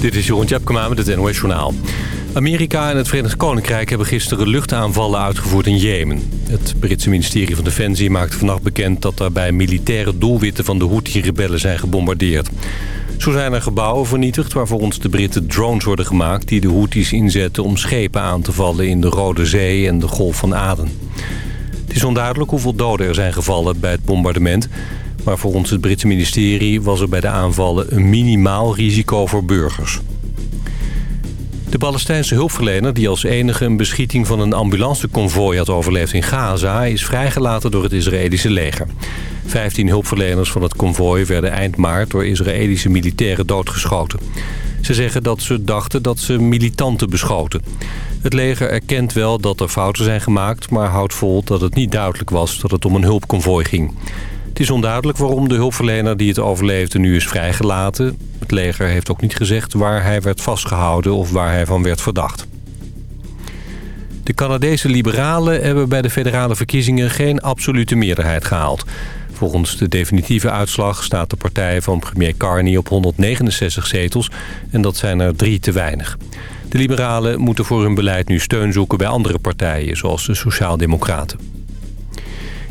Dit is Jeroen Tjepkema met het NOS Journaal. Amerika en het Verenigd Koninkrijk hebben gisteren luchtaanvallen uitgevoerd in Jemen. Het Britse ministerie van Defensie maakte vannacht bekend... dat daarbij militaire doelwitten van de Houthi-rebellen zijn gebombardeerd. Zo zijn er gebouwen vernietigd waar volgens de Britten drones worden gemaakt... die de Houthis inzetten om schepen aan te vallen in de Rode Zee en de Golf van Aden. Het is onduidelijk hoeveel doden er zijn gevallen bij het bombardement... maar volgens het Britse ministerie was er bij de aanvallen een minimaal risico voor burgers. De Palestijnse hulpverlener die als enige een beschieting van een ambulanceconvooi had overleefd in Gaza... is vrijgelaten door het Israëlische leger. Vijftien hulpverleners van het konvooi werden eind maart door Israëlische militairen doodgeschoten. Ze zeggen dat ze dachten dat ze militanten beschoten. Het leger erkent wel dat er fouten zijn gemaakt... maar houdt vol dat het niet duidelijk was dat het om een hulpconvooi ging. Het is onduidelijk waarom de hulpverlener die het overleefde nu is vrijgelaten. Het leger heeft ook niet gezegd waar hij werd vastgehouden of waar hij van werd verdacht. De Canadese liberalen hebben bij de federale verkiezingen geen absolute meerderheid gehaald. Volgens de definitieve uitslag staat de partij van premier Carney op 169 zetels en dat zijn er drie te weinig. De liberalen moeten voor hun beleid nu steun zoeken bij andere partijen, zoals de Sociaaldemocraten.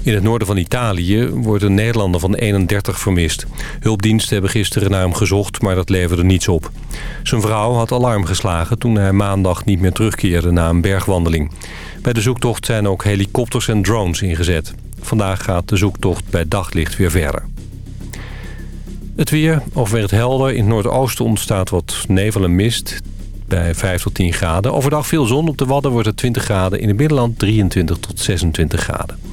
In het noorden van Italië wordt een Nederlander van 31 vermist. Hulpdiensten hebben gisteren naar hem gezocht, maar dat leverde niets op. Zijn vrouw had alarm geslagen toen hij maandag niet meer terugkeerde na een bergwandeling. Bij de zoektocht zijn ook helikopters en drones ingezet. Vandaag gaat de zoektocht bij daglicht weer verder. Het weer, overwegend helder. In het noordoosten ontstaat wat nevel en mist bij 5 tot 10 graden. Overdag veel zon. Op de Wadden wordt het 20 graden. In het binnenland 23 tot 26 graden.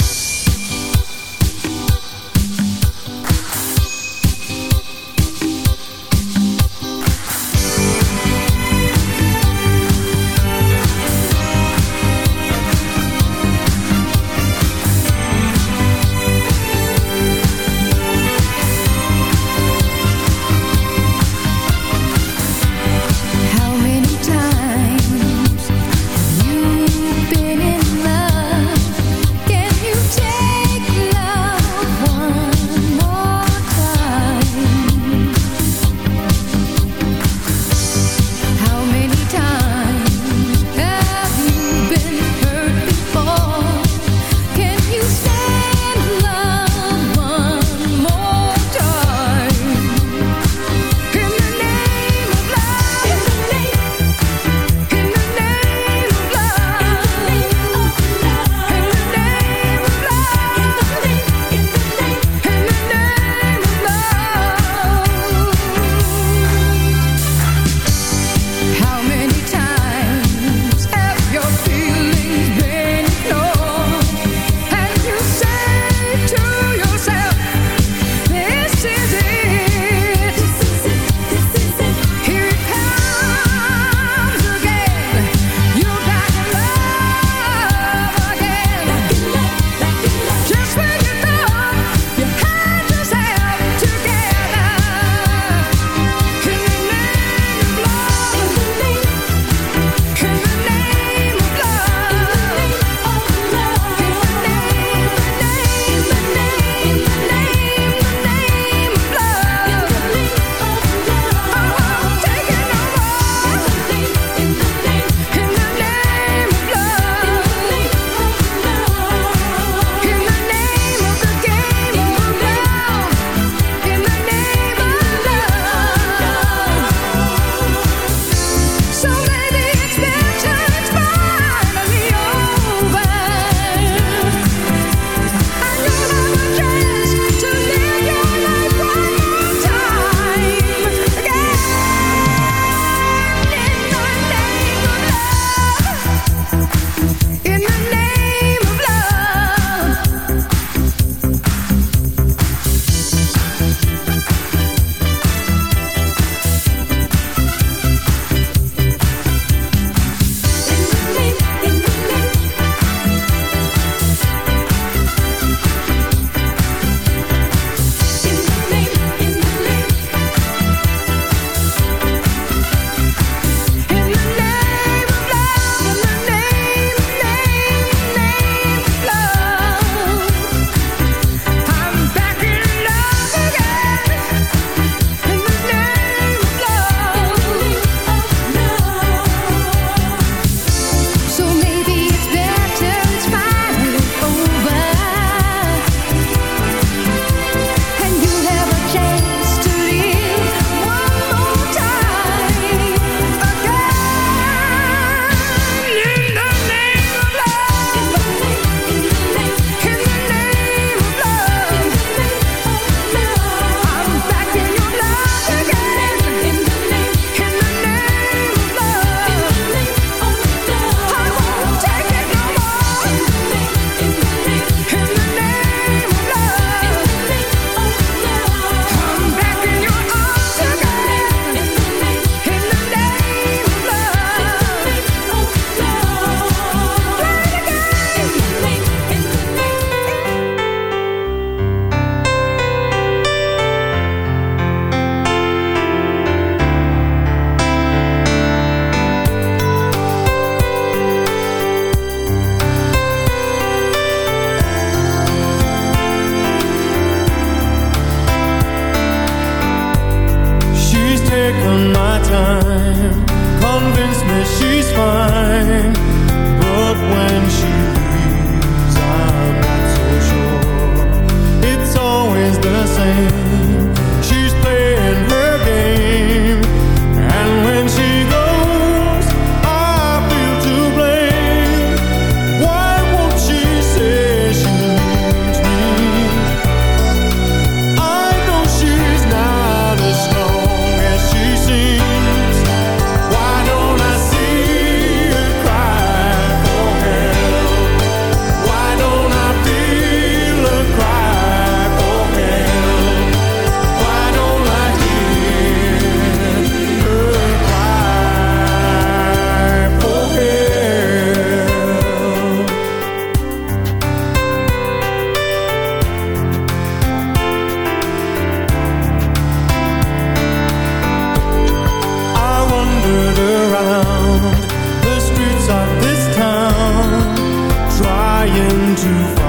you.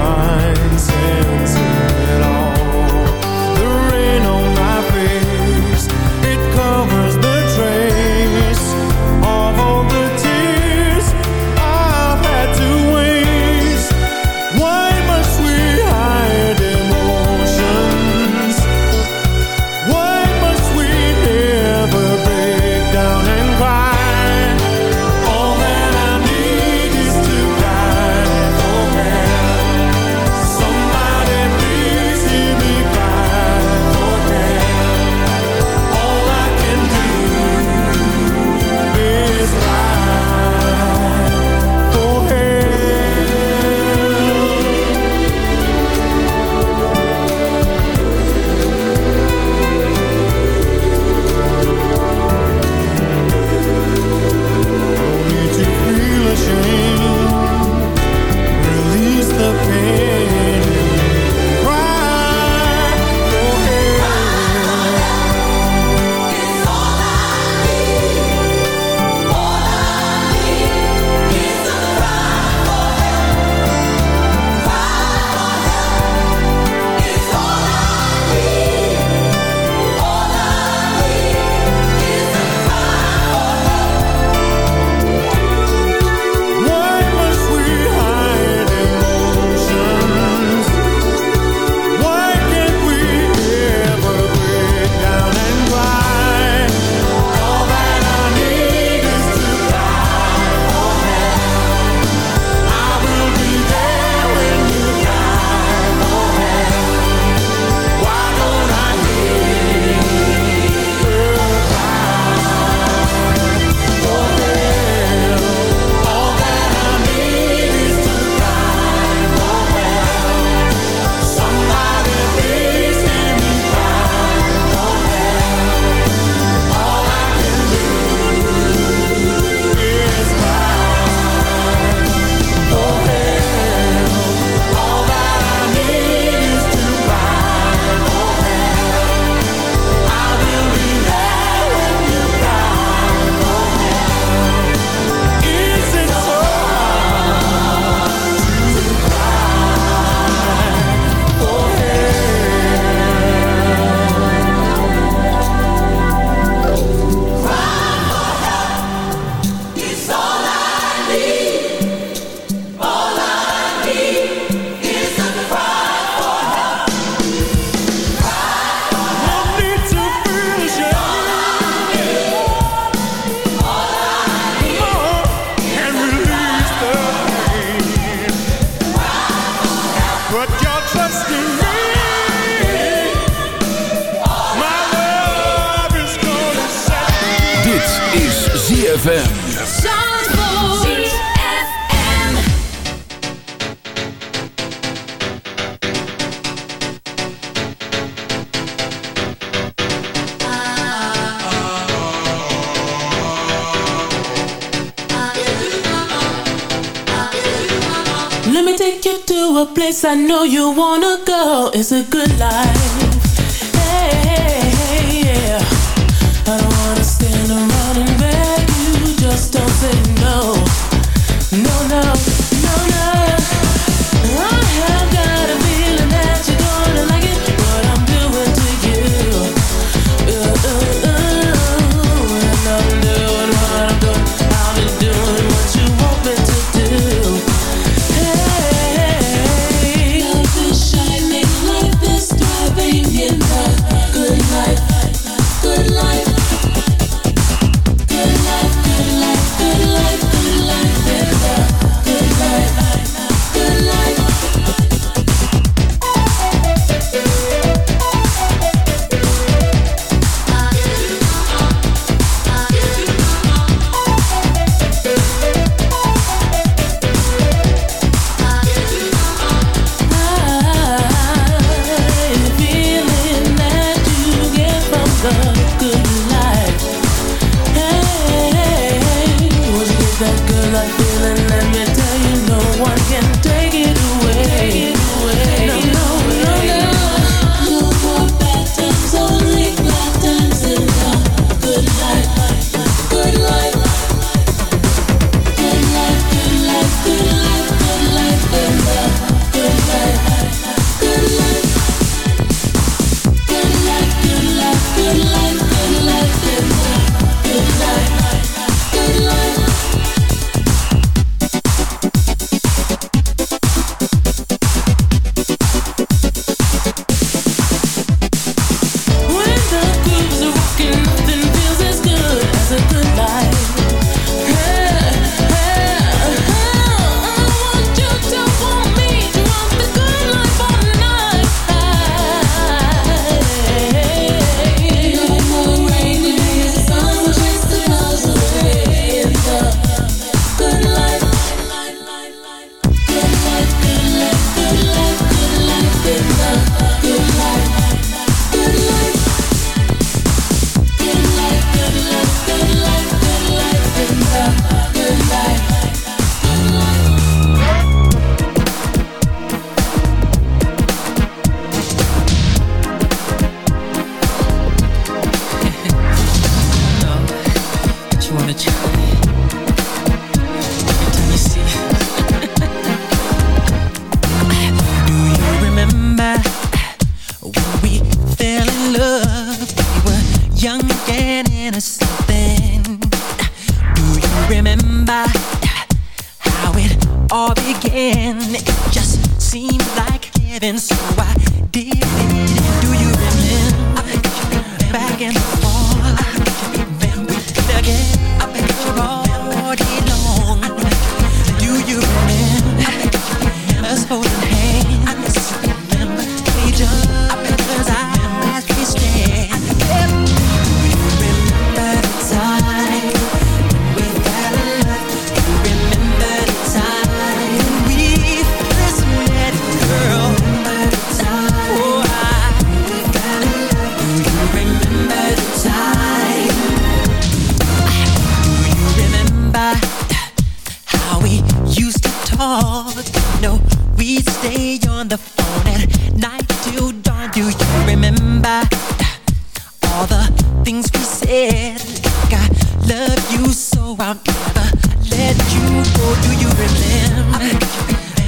do you remember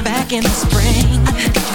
back in the spring?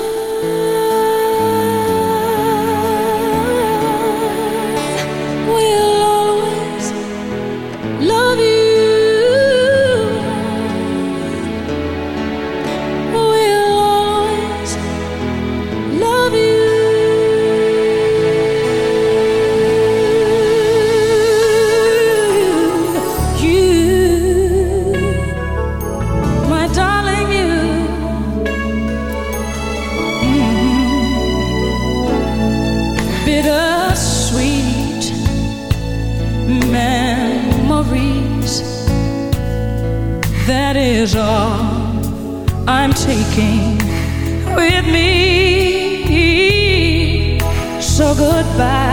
with me. So goodbye.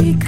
because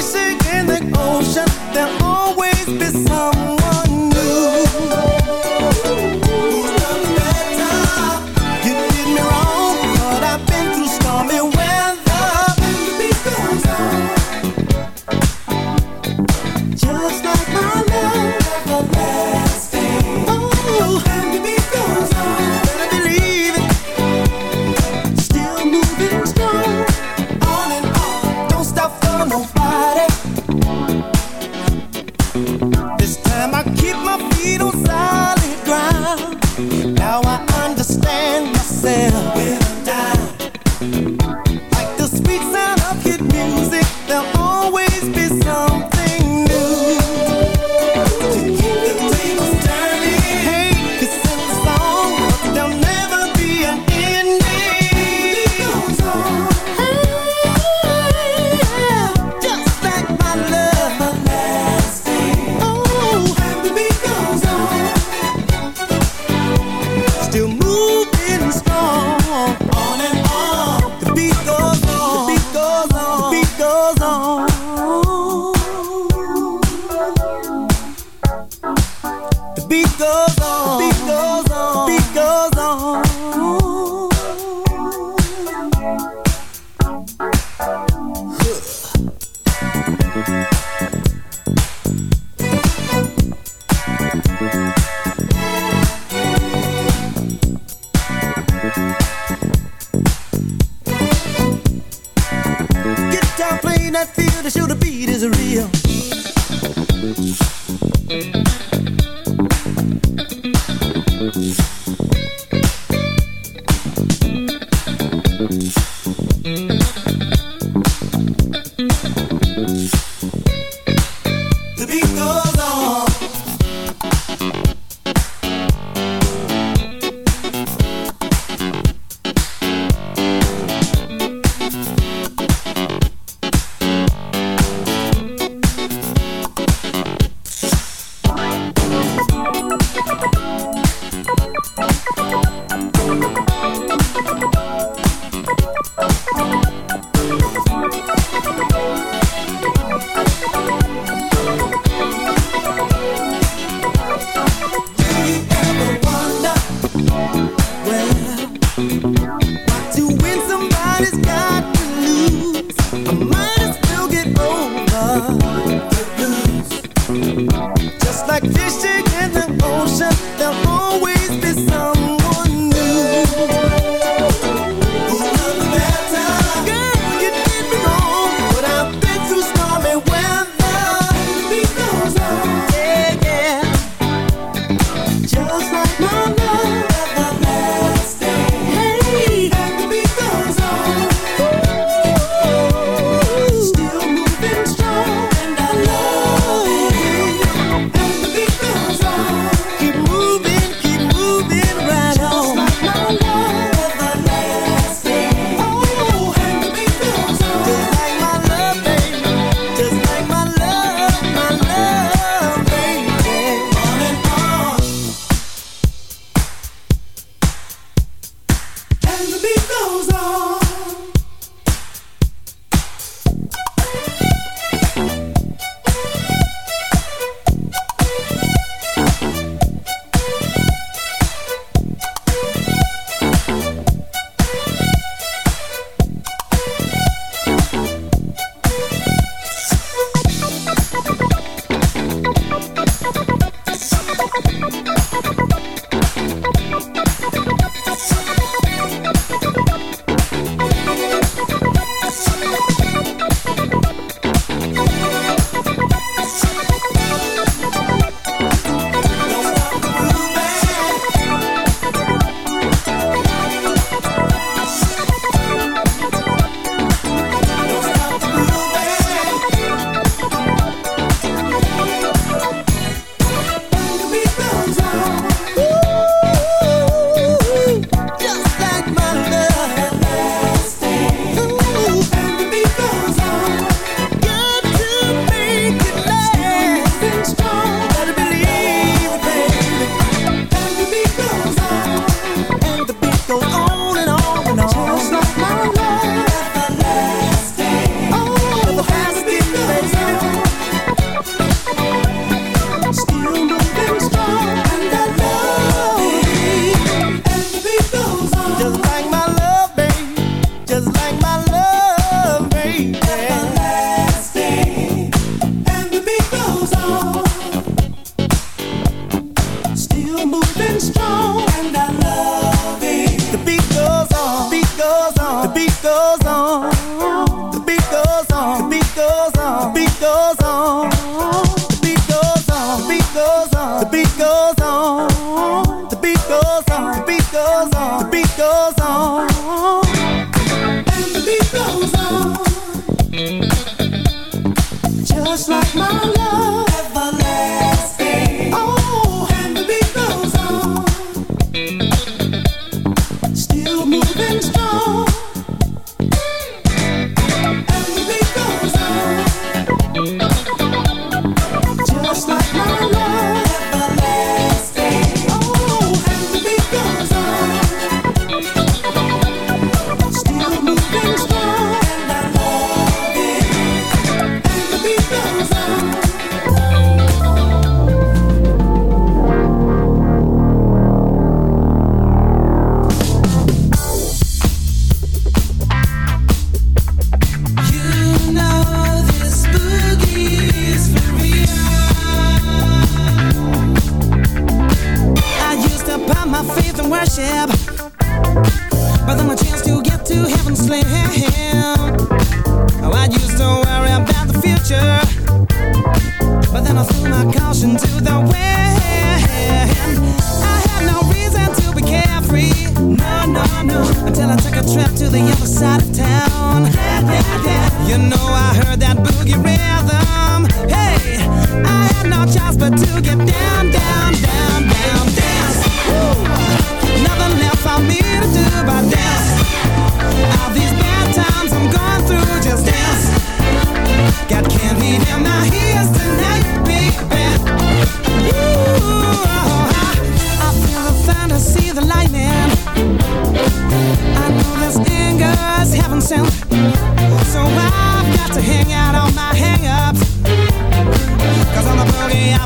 she sing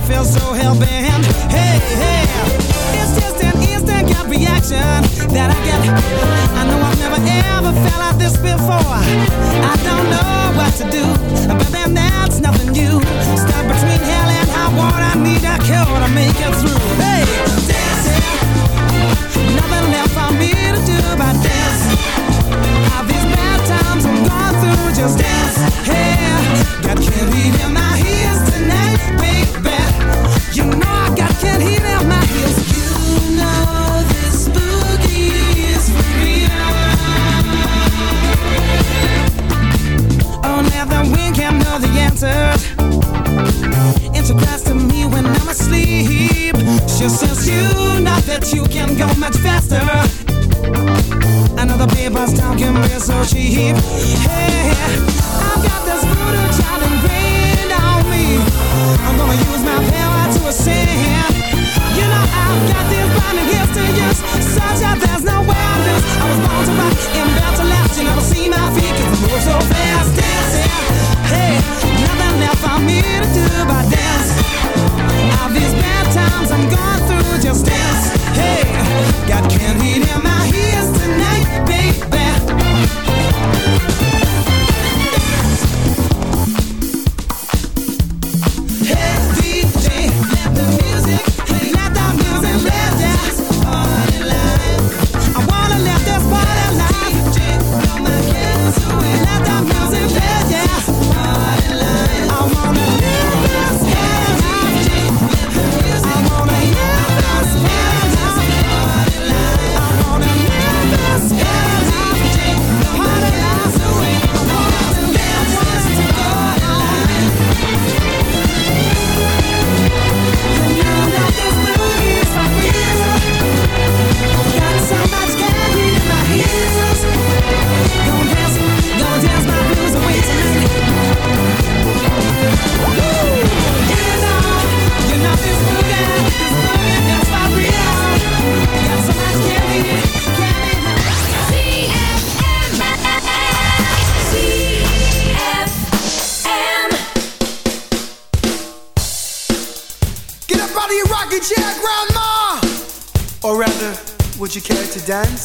feel so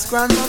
grandma